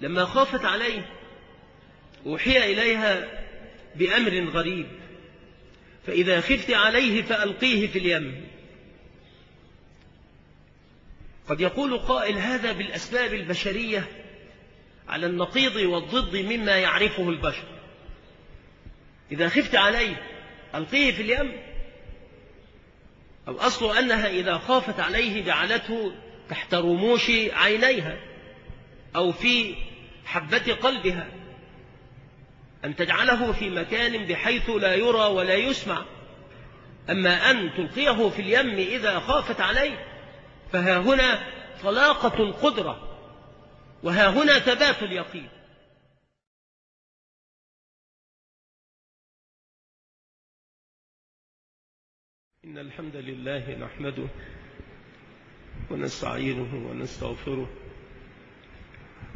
لما خافت عليه أوحي إليها بأمر غريب فإذا خفت عليه فألقيه في اليم. قد يقول قائل هذا بالأسباب البشرية على النقيض والضد مما يعرفه البشر. إذا خفت عليه ألقيه في اليم الأصل أنها إذا خافت عليه جعلته تحت رموش عينيها أو في حبة قلبها أن تجعله في مكان بحيث لا يرى ولا يسمع. أما أن تلقيه في اليم إذا خافت عليه فها هنا طلاقة القدرة وها هنا ثبات اليقين. إن الحمد لله نحمده ونستعينه ونستغفره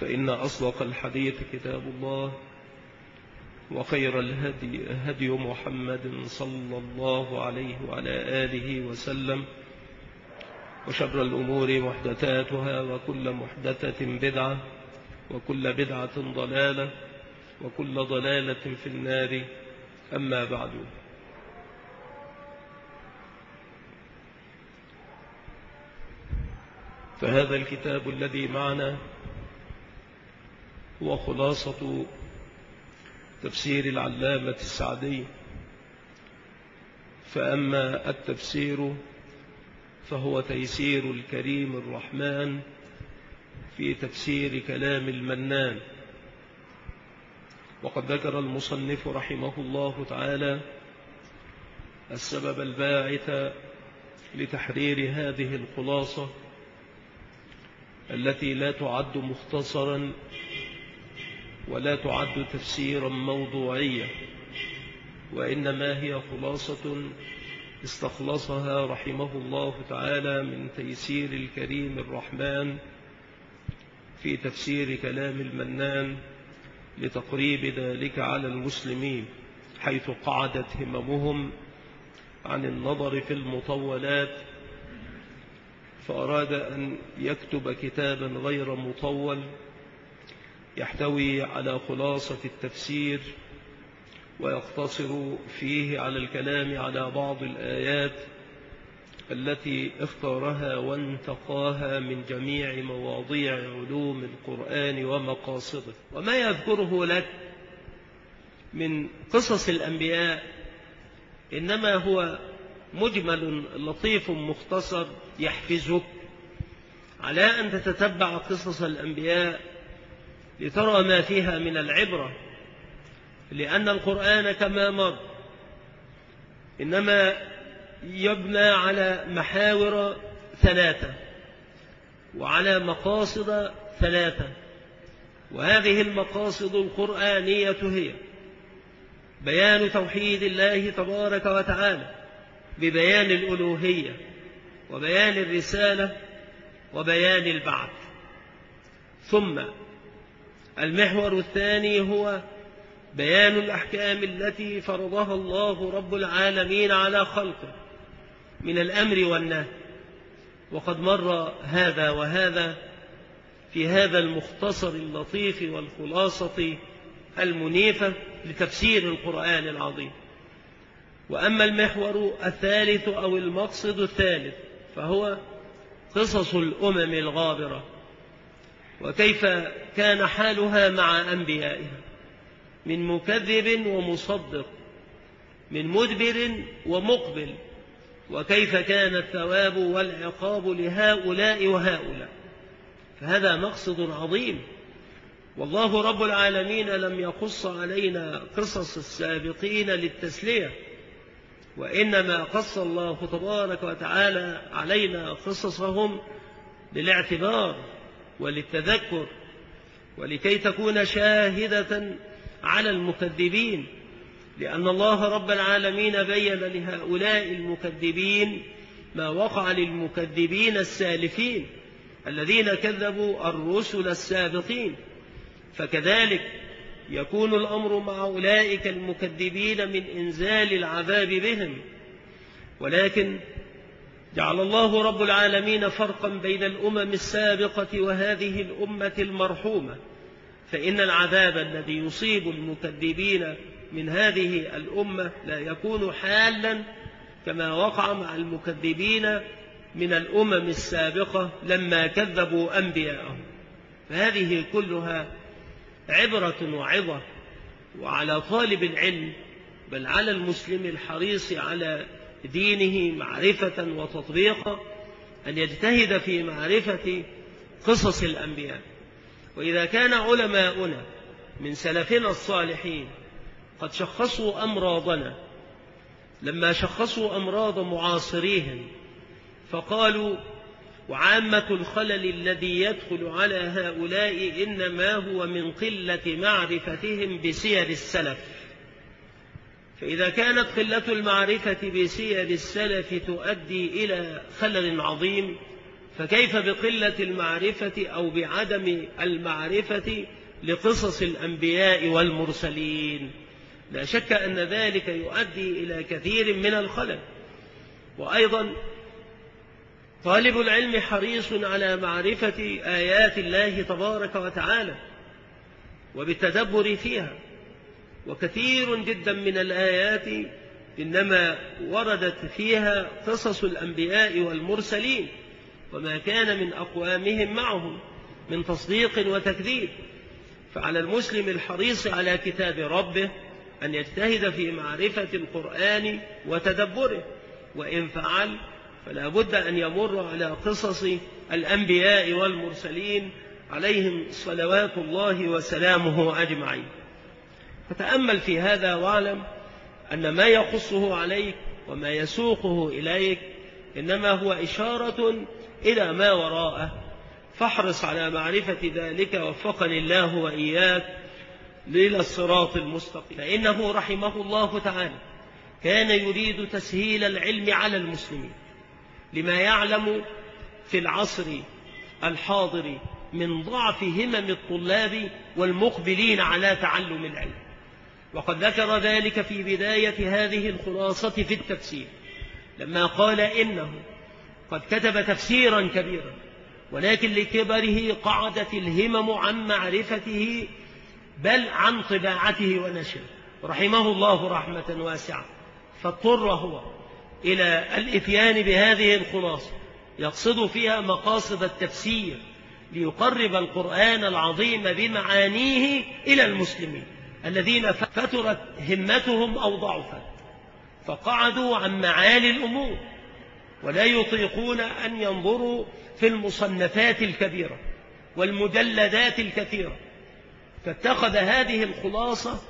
فإن أصدق الحديث كتاب الله وخير الهدي هدي محمد صلى الله عليه وعلى آله وسلم وشر الأمور محدثاتها وكل محدثة بدعة وكل بدعة ضلالة وكل ضلالة في النار. أما بعد. فهذا الكتاب الذي معنا هو خلاصة تفسير العلامة السعدي فأما التفسير فهو تيسير الكريم الرحمن في تفسير كلام المنان. وقد ذكر المصنف رحمه الله تعالى السبب الباعث لتحرير هذه الخلاصة التي لا تعد مختصرا ولا تعد تفسيرا موضوعيا وإنما هي خلاصة استخلصها رحمه الله تعالى من تيسير الكريم الرحمن في تفسير كلام المنان لتقريب ذلك على المسلمين حيث قعدت هممهم عن النظر في المطولات فأراد أن يكتب كتابا غير مطول يحتوي على خلاصة التفسير ويقتصر فيه على الكلام على بعض الآيات التي اختارها وانتقاها من جميع مواضيع علوم القرآن ومقاصده. وما يذكره لك من قصص الأنبياء إنما هو مجمل لطيف مختصر يحفزك على أن تتتبع قصص الأنبياء لترى ما فيها من العبرة لأن القرآن كما مر إنما يبنى على محاور ثلاثة وعلى مقاصد ثلاثة وهذه المقاصد القرآنية هي بيان توحيد الله تبارك وتعالى ببيان الألوهية وبيان الرسالة وبيان البعث. ثم المحور الثاني هو بيان الأحكام التي فرضها الله رب العالمين على خلقه من الأمر والنهي. وقد مر هذا وهذا في هذا المختصر اللطيف والخلاصة المنيفة لتفسير القرآن العظيم. وأما المحور الثالث أو المقصد الثالث فهو قصص الأمم الغابرة. وكيف كان حالها مع أنبيائها من مكذب ومصدق من مدبر ومقبل. وكيف كان الثواب والعقاب لهؤلاء وهؤلاء؟ فهذا مقصد عظيم. والله رب العالمين لم يقص علينا قصص السابقين للتسلية وإنما قص الله تبارك وتعالى علينا قصصهم للاعتبار. وللتذكر ولكي تكون شاهدة على المكذبين لأن الله رب العالمين بين لهؤلاء المكذبين ما وقع للمكذبين السالفين الذين كذبوا الرسل السابقين. فكذلك يكون الأمر مع أولئك المكذبين من إنزال العذاب بهم. ولكن جعل الله رب العالمين فرقا بين الأمم السابقة وهذه الأمة المرحومة فإن العذاب الذي يصيب المكذبين من هذه الأمة لا يكون حالا كما وقع مع المكذبين من الأمم السابقة لما كذبوا أنبياءهم. فهذه كلها عبرة وعظة وعلى طالب العلم بل على المسلم الحريص على دينه معرفة وتطبيقا أن يجتهد في معرفة قصص الأنبياء. وإذا كان علماؤنا من سلفنا الصالحين قد شخصوا أمراضنا لما شخصوا أمراض معاصريهم فقالوا وعامة الخلل الذي يدخل على هؤلاء إنما هو من قلة معرفتهم بسير السلف. فإذا كانت قلة المعرفة بسير السلف تؤدي إلى خلل عظيم فكيف بقلة المعرفة أو بعدم المعرفة لقصص الأنبياء والمرسلين؟ لا شك أن ذلك يؤدي إلى كثير من الخلل. وأيضا طالب العلم حريص على معرفة آيات الله تبارك وتعالى وبالتدبر فيها. وكثير جدا من الآيات إنما وردت فيها قصص الأنبياء والمرسلين وما كان من أقوامهم معهم من تصديق وتكذيب. فعلى المسلم الحريص على كتاب ربه أن يجتهد في معرفة القرآن وتدبره وإن فعل فلا بد أن يمر على قصص الأنبياء والمرسلين عليهم صلوات الله وسلامه أجمعين. فتأمل في هذا واعلم أن ما يخصه عليك وما يسوقه إليك إنما هو إشارة إلى ما وراءه. فاحرص على معرفة ذلك وفقني الله وإياك إلى الصراط المستقيم. فإنه رحمه الله تعالى كان يريد تسهيل العلم على المسلمين لما يعلم في العصر الحاضر من ضعف همم الطلاب والمقبلين على تعلم العلم. وقد ذكر ذلك في بداية هذه الخلاصة في التفسير لما قال إنه قد كتب تفسيرا كبيرا ولكن لكبره قعدت الهمم عن معرفته بل عن طباعته ونشره رحمه الله رحمة واسعة. فاضطر هو إلى الإتيان بهذه الخلاصة. يقصد فيها مقاصد التفسير ليقرب القرآن العظيم بمعانيه إلى المسلمين. الذين فترت همتهم أو ضعفت فقعدوا عن معالي الأمور ولا يطيقون أن ينظروا في المصنفات الكبيرة والمجلدات الكثيرة. فاتخذ هذه الخلاصة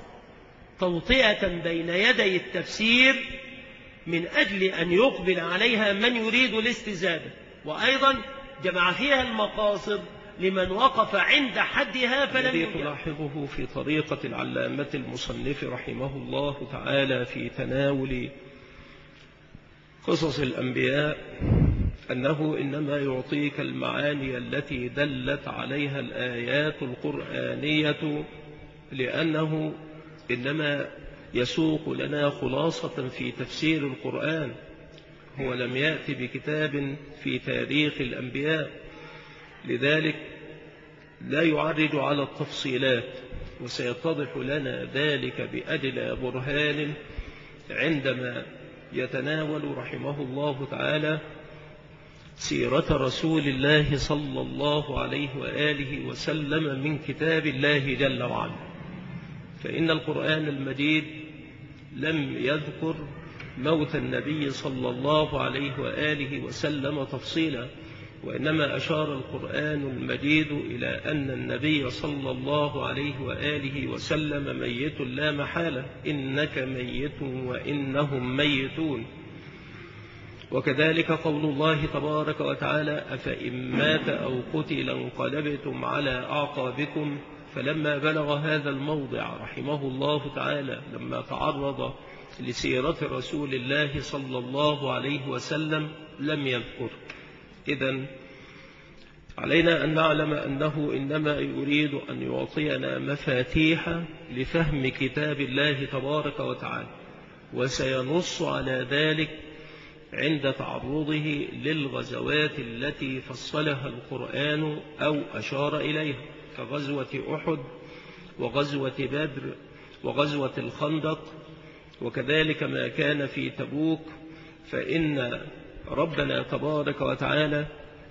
توطئة بين يدي التفسير من أجل أن يقبل عليها من يريد الاستزادة. وأيضا جمع فيها المقاصد لمن وقف عند حدها فلم الذي تلاحظه في طريقة العلامة المصنف رحمه الله تعالى في تناول قصص الأنبياء أنه إنما يعطيك المعاني التي دلت عليها الآيات القرآنية لأنه إنما يسوق لنا خلاصة في تفسير القرآن هو لم يأتي بكتاب في تاريخ الأنبياء. لذلك لا يعرج على التفصيلات وسيتضح لنا ذلك بأدلى برهان عندما يتناول رحمه الله تعالى سيرة رسول الله صلى الله عليه وآله وسلم من كتاب الله جل وعلا. فإن القرآن المجيد لم يذكر موت النبي صلى الله عليه وآله وسلم تفصيلا. وإنما أشار القرآن المجيد إلى أن النبي صلى الله عليه وآله وسلم ميت لا محالة. إنك ميت وإنهم ميتون. وكذلك قول الله تبارك وتعالى أفإن مات أو قتل انقلبتم على أعقابكم. فلما بلغ هذا الموضع رحمه الله تعالى لما تعرض لسيرة رسول الله صلى الله عليه وسلم لم يذكر. إذا علينا أن نعلم أنه إنما يريد أن يعطينا مفاتيح لفهم كتاب الله تبارك وتعالى وسينص على ذلك عند تعرضه للغزوات التي فصلها القرآن أو أشار إليها كغزوة أحد وغزوة بدر وغزوة الخندق وكذلك ما كان في تبوك فإن ربنا تبارك وتعالى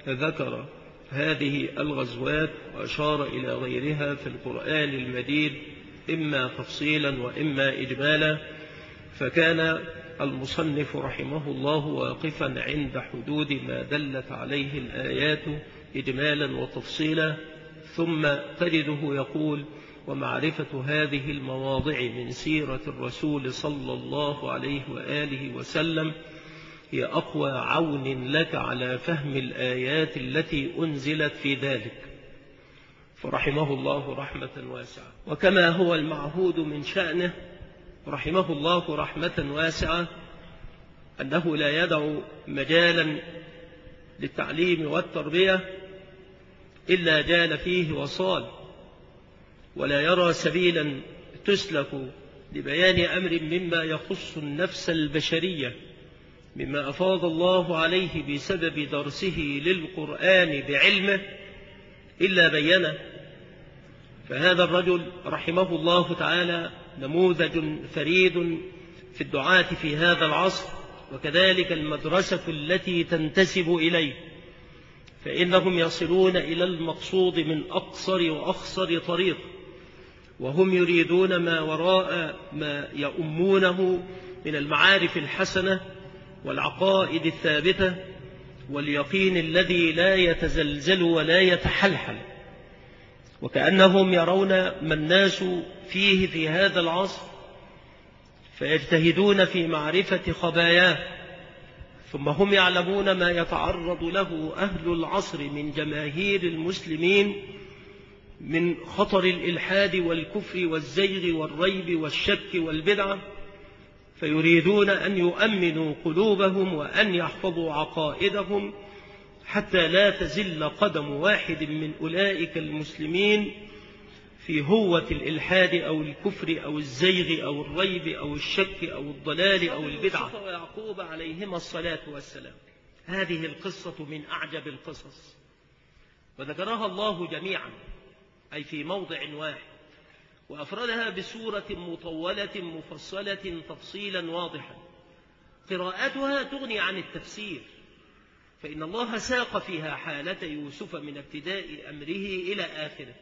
ذكر هذه الغزوات وأشار إلى غيرها في القرآن المجيد إما تفصيلا وإما إجمالا. فكان المصنف رحمه الله واقفا عند حدود ما دلت عليه الآيات إجمالا وتفصيلا. ثم تجده يقول ومعرفة هذه المواضع من سيرة الرسول صلى الله عليه وآله وسلم هي أقوى عون لك على فهم الآيات التي أنزلت في ذلك. فرحمه الله رحمة واسعة. وكما هو المعهود من شأنه رحمه الله رحمة واسعة أنه لا يدع مجالا للتعليم والتربية إلا جال فيه وصال ولا يرى سبيلا تسلك لبيان أمر مما يخص النفس البشرية. مما أفاض الله عليه بسبب درسه للقرآن بعلمه إلا بينه. فهذا الرجل رحمه الله تعالى نموذج فريد في الدعاة في هذا العصر وكذلك المدرسة التي تنتسب إليه. فإنهم يصلون إلى المقصود من أقصر وأخصر طريق وهم يريدون ما وراء ما يؤمونه من المعارف الحسنة والعقائد الثابتة واليقين الذي لا يتزلزل ولا يتحلحل. وكأنهم يرون ما الناس فيه في هذا العصر فيجتهدون في معرفة خباياه ثم هم يعلمون ما يتعرض له أهل العصر من جماهير المسلمين من خطر الإلحاد والكفر والزيغ والريب والشك والبدعة. فيريدون أن يؤمنوا قلوبهم وأن يحفظوا عقائدهم حتى لا تزل قدم واحد من أولئك المسلمين في هوة الإلحاد أو الكفر أو الزيغ أو الريب أو الشك أو الضلال أو البدعة. ويعقوب عليهما الصلاة والسلام. هذه القصة من أعجب القصص. وذكرها الله جميعا أي في موضع واحد. وأفردها بسورة مطولة مفصلة تفصيلا واضحا. قراءتها تغني عن التفسير. فإن الله ساق فيها حالة يوسف من ابتداء أمره إلى آخره.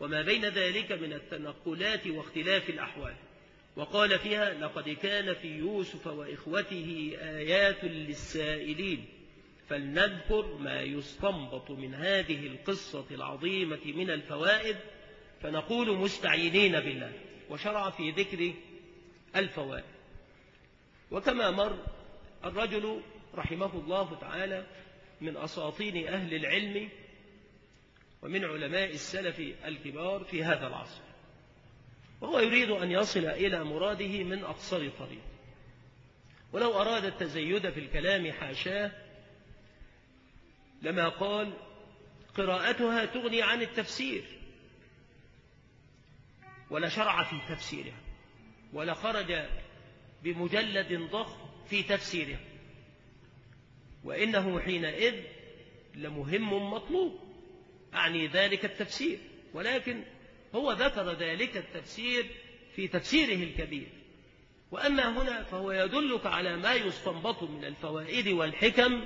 وما بين ذلك من التنقلات واختلاف الأحوال. وقال فيها لقد كان في يوسف وإخوته آيات للسائلين. فلنذكر ما يستنبط من هذه القصة العظيمة من الفوائد فنقول مستعينين بالله وشرع في ذكر الفوائد. وكما مر الرجل رحمه الله تعالى من أساطين أهل العلم ومن علماء السلف الكبار في هذا العصر وهو يريد أن يصل إلى مراده من أقصر طريق ولو أراد التزيد في الكلام حاشاه لما قال قراءتها تغني عن التفسير. ولا شرع في تفسيرها ولا خرج بمجلد ضخم في تفسيرها. وإنه حينئذ لمهم مطلوب أعني ذلك التفسير. ولكن هو ذكر ذلك التفسير في تفسيره الكبير. وأما هنا فهو يدلك على ما يستنبط من الفوائد والحكم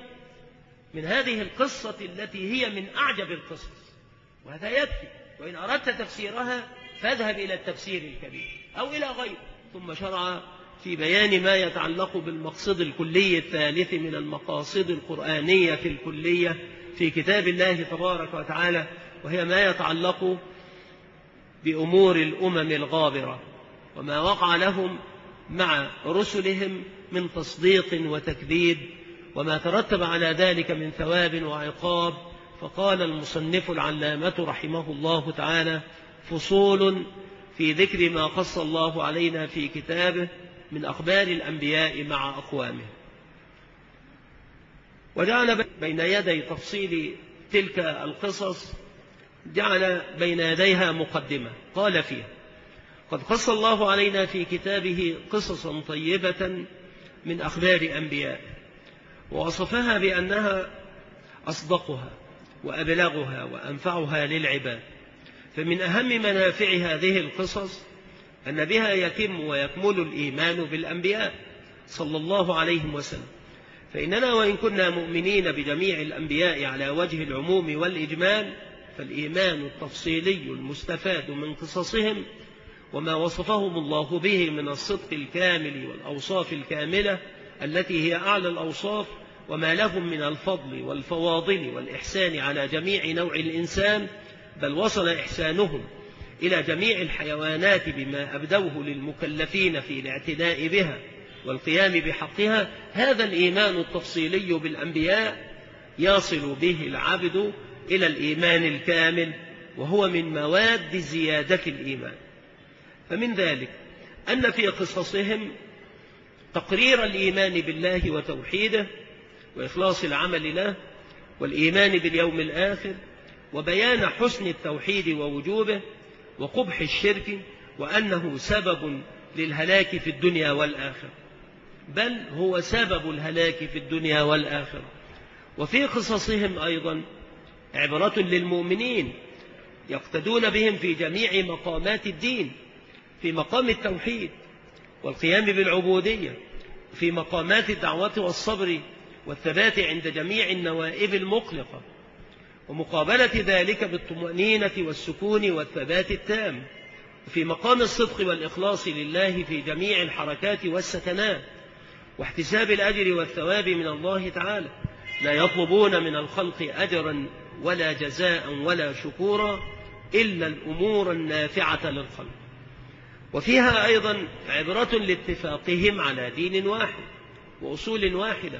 من هذه القصة التي هي من أعجب القصص. وهذا يكفي وإن أردت تفسيرها فاذهب إلى التفسير الكبير أو إلى غيره ثم شرع في بيان ما يتعلق بالمقصد الكلي الثالث من المقاصد القرآنية الكلية في كتاب الله تبارك وتعالى وهي ما يتعلق بأمور الأمم الغابرة وما وقع لهم مع رسلهم من تصديق وتكذيب وما ترتب على ذلك من ثواب وعقاب فقال المصنف العلامة رحمه الله تعالى فصول في ذكر ما قص الله علينا في كتابه من أخبار الأنبياء مع أقوامه. وجعل بين يدي تفصيل تلك القصص جعل بين يديها مقدمة. قال فيها قد قص الله علينا في كتابه قصصا طيبة من أخبار أنبياء ووصفها بأنها أصدقها وأبلغها وأنفعها للعباد. فمن أهم منافع هذه القصص أن بها يتم ويكمل الإيمان بالأنبياء صلى الله عليه وسلم. فإننا وإن كنا مؤمنين بجميع الأنبياء على وجه العموم والإجمال فالإيمان التفصيلي المستفاد من قصصهم وما وصفهم الله به من الصدق الكامل والأوصاف الكاملة التي هي أعلى الأوصاف وما لهم من الفضل والفواضل والإحسان على جميع نوع الإنسان بل وصل إحسانهم إلى جميع الحيوانات بما أبدوه للمكلفين في الاعتناء بها والقيام بحقها. هذا الإيمان التفصيلي بالأنبياء يصل به العبد إلى الإيمان الكامل وهو من مواد زيادة الإيمان. فمن ذلك أن في قصصهم تقرير الإيمان بالله وتوحيده وإخلاص العمل له والإيمان باليوم الآخر وبيان حسن التوحيد ووجوبه وقبح الشرك وأنه سبب للهلاك في الدنيا والآخرة. بل هو سبب الهلاك في الدنيا والآخرة. وفي قصصهم أيضا عبرة للمؤمنين يقتدون بهم في جميع مقامات الدين في مقام التوحيد والقيام بالعبودية في مقامات الدعوة والصبر والثبات عند جميع النوائب المقلقة. ومقابلة ذلك بالطمأنينة والسكون والثبات التام. وفي مقام الصدق والإخلاص لله في جميع الحركات والسكنات واحتساب الأجر والثواب من الله تعالى لا يطلبون من الخلق أجرا ولا جزاء ولا شكورا إلا الأمور النافعة للخلق. وفيها أيضا عبرة لاتفاقهم على دين واحد وأصول واحدة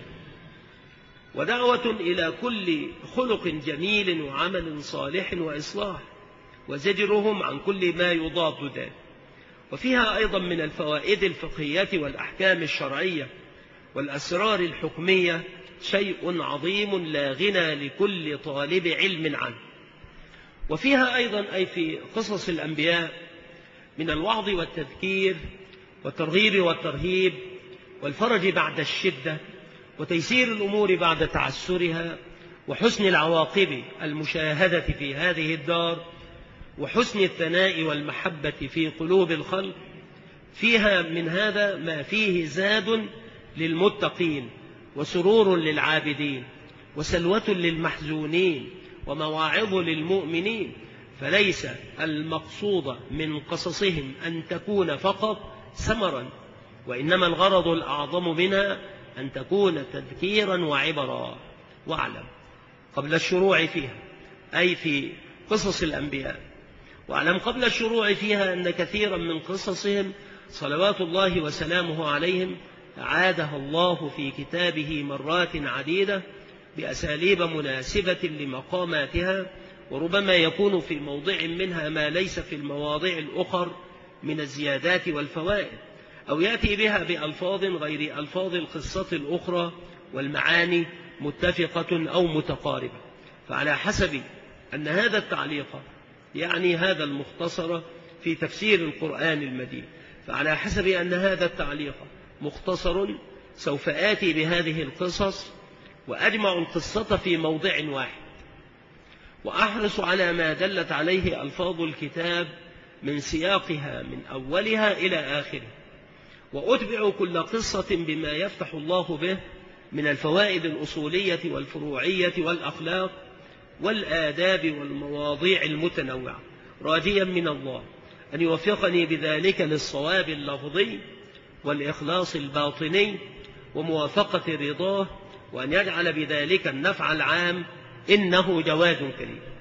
ودعوة إلى كل خلق جميل وعمل صالح وإصلاح وزجرهم عن كل ما يضاد ذلك. وفيها أيضا من الفوائد الفقهية والأحكام الشرعية والأسرار الحكمية شيء عظيم لا غنى لكل طالب علم عنه. وفيها أيضا أي في قصص الأنبياء من الوعظ والتذكير والترغيب والترهيب والفرج بعد الشدة وتيسير الأمور بعد تعسرها وحسن العواقب المشاهدة في هذه الدار وحسن الثناء والمحبة في قلوب الخلق فيها من هذا ما فيه زاد للمتقين وسرور للعابدين وسلوة للمحزونين ومواعظ للمؤمنين فليس المقصود من قصصهم أن تكون فقط سمرا وإنما الغرض الأعظم منها أن تكون تذكيرا وعبرا. واعلم. قبل الشروع فيها. أي في قصص الأنبياء. واعلم قبل الشروع فيها أن كثيرا من قصصهم صلوات الله وسلامه عليهم عادها الله في كتابه مرات عديدة بأساليب مناسبة لمقاماتها وربما يكون في موضع منها ما ليس في المواضع الأخر من الزيادات والفوائد. أو يأتي بها بألفاظ غير ألفاظ القصة الأخرى والمعاني متفقة أو متقاربة. فعلى حسب أن هذا التعليق يعني هذا المختصر في تفسير القرآن المدين. فعلى حسب أن هذا التعليق مختصر سوف آتي بهذه القصص وأجمع القصة في موضع واحد. وأحرص على ما دلت عليه ألفاظ الكتاب من سياقها من أولها إلى آخره. وأتبع كل قصة بما يفتح الله به من الفوائد الأصولية والفروعية والأخلاق والآداب والمواضيع المتنوعة. راجيا من الله. أن يوفقني بذلك للصواب اللفظي والإخلاص الباطني وموافقة رضاه وأن يجعل بذلك النفع العام إنه جواد كريم.